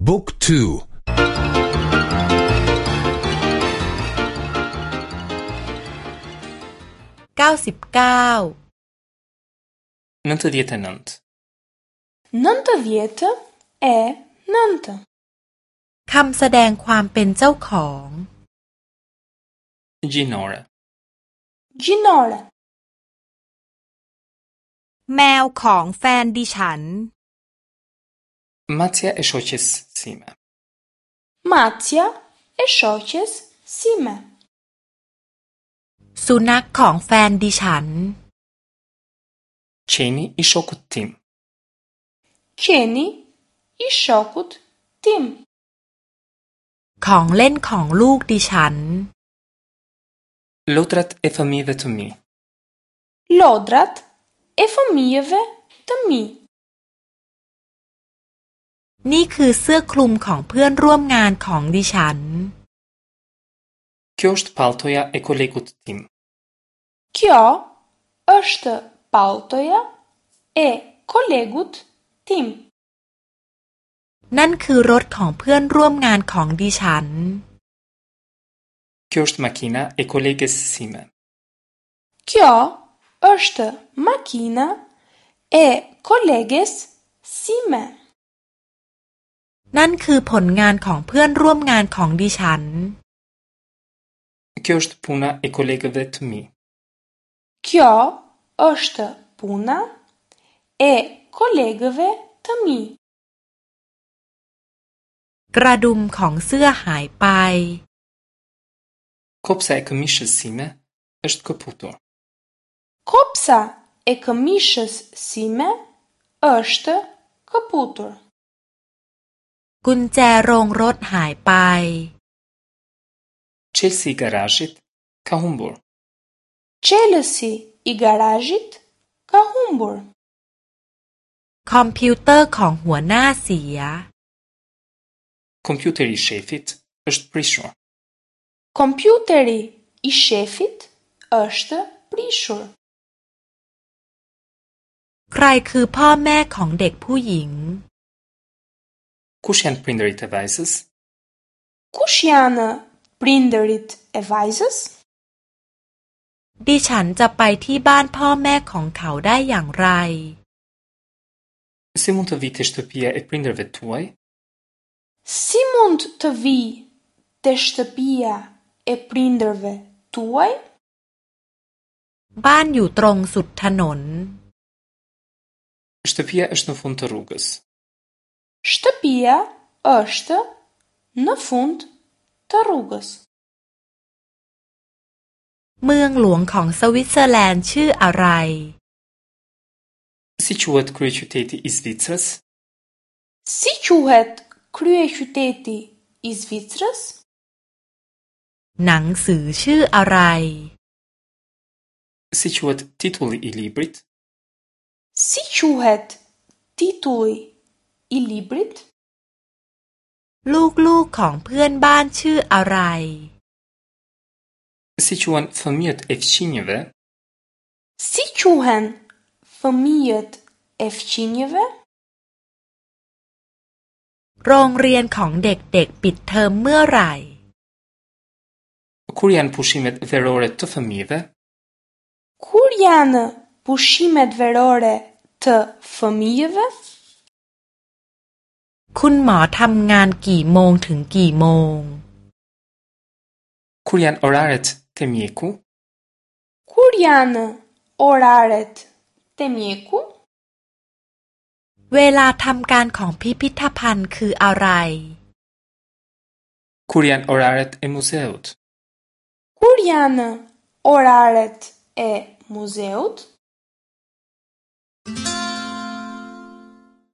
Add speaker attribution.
Speaker 1: Book 2 99 99
Speaker 2: së dëng kwam pen të
Speaker 1: e sime.
Speaker 2: Matja e shoqes sime. Sunak kong fan di shan.
Speaker 3: Qeni i shokut tim.
Speaker 2: Qeni i shokut tim. Kong len kong luk di shan.
Speaker 3: Lodrat e fëmijëve të mi.
Speaker 2: Lodrat e fëmijëve të mi. นี่คือเสื้อคลุมของเพื่อนร่วมงานของดิฉัน
Speaker 1: Kjo është paltoja e kolegut tim.
Speaker 2: Kjo është paltoja e kolegut tim. Nën
Speaker 1: është makina e kolegës sime.
Speaker 2: Kjo është makina e kolegës sime. นั่นคือผลงานของเพื่อนร่วมงานของดิฉัน
Speaker 1: Kjo është puna e kolegëve të mi. Kopsa e këmishës sime është
Speaker 2: këputur. ุญแจโรงรถหายไปเชลซีการาจิตคาฮุมบูร์เชลซีอิการาจิตคาฮุมบูร์คอมพิวเตอร์ของหัวหน้าเสีย
Speaker 3: คอมพิวเตอร์อิเชฟิตเอชต์ปริชัว
Speaker 2: คอมพิวเตอร์อิเชฟิตเอชต์ปริชัวใครคือพ่อแม่ของเด็กผู้หญิง
Speaker 1: Kush janë prindërit e vajzës?
Speaker 2: Kush janë prindërit e vajzës? Di chan zha pai ti ban pa po me kong kao dai yang
Speaker 1: rai. Si mund të vi të shtëpia e prindërve tuaj?
Speaker 2: Si mund të vi të shtëpia e prindërve tuaj? Ban ju trong sut thanon.
Speaker 3: Shtëpia është në fund të rrugës.
Speaker 2: Shtëpia është në fund të rrugës. Mëng luang kong Switzerland që arraj?
Speaker 1: Si quhet krye qyteti i Zvicrës?
Speaker 2: Si quhet krye qyteti i Zvicrës? Nang së që arraj? Si quhet titulli i librit? Si quhet titulli i librit? i librit Luk luk kong pëhën ban që arai
Speaker 3: Si quen fëmijët e fëqinjëve
Speaker 2: Si quen fëmijët e fëqinjëve Rong rien kong dek dek pit të më rai
Speaker 1: Kur janë pushimet verore të fëmijëve
Speaker 2: Kur janë pushimet verore të fëmijëve คุณหมอทำงานกี่โมงถึงกี่โมง คุณยันออร่าเร
Speaker 1: ตเตมิเอคุ
Speaker 2: คุณยันออร่าเรตเตมิเอคุเวลาทำการของพิพิธภัณฑ์คืออะไร
Speaker 3: คุณยันออร่าเรตเอ มูเซอุต
Speaker 2: คุณยันออร่าเรตเอ มูเซอุต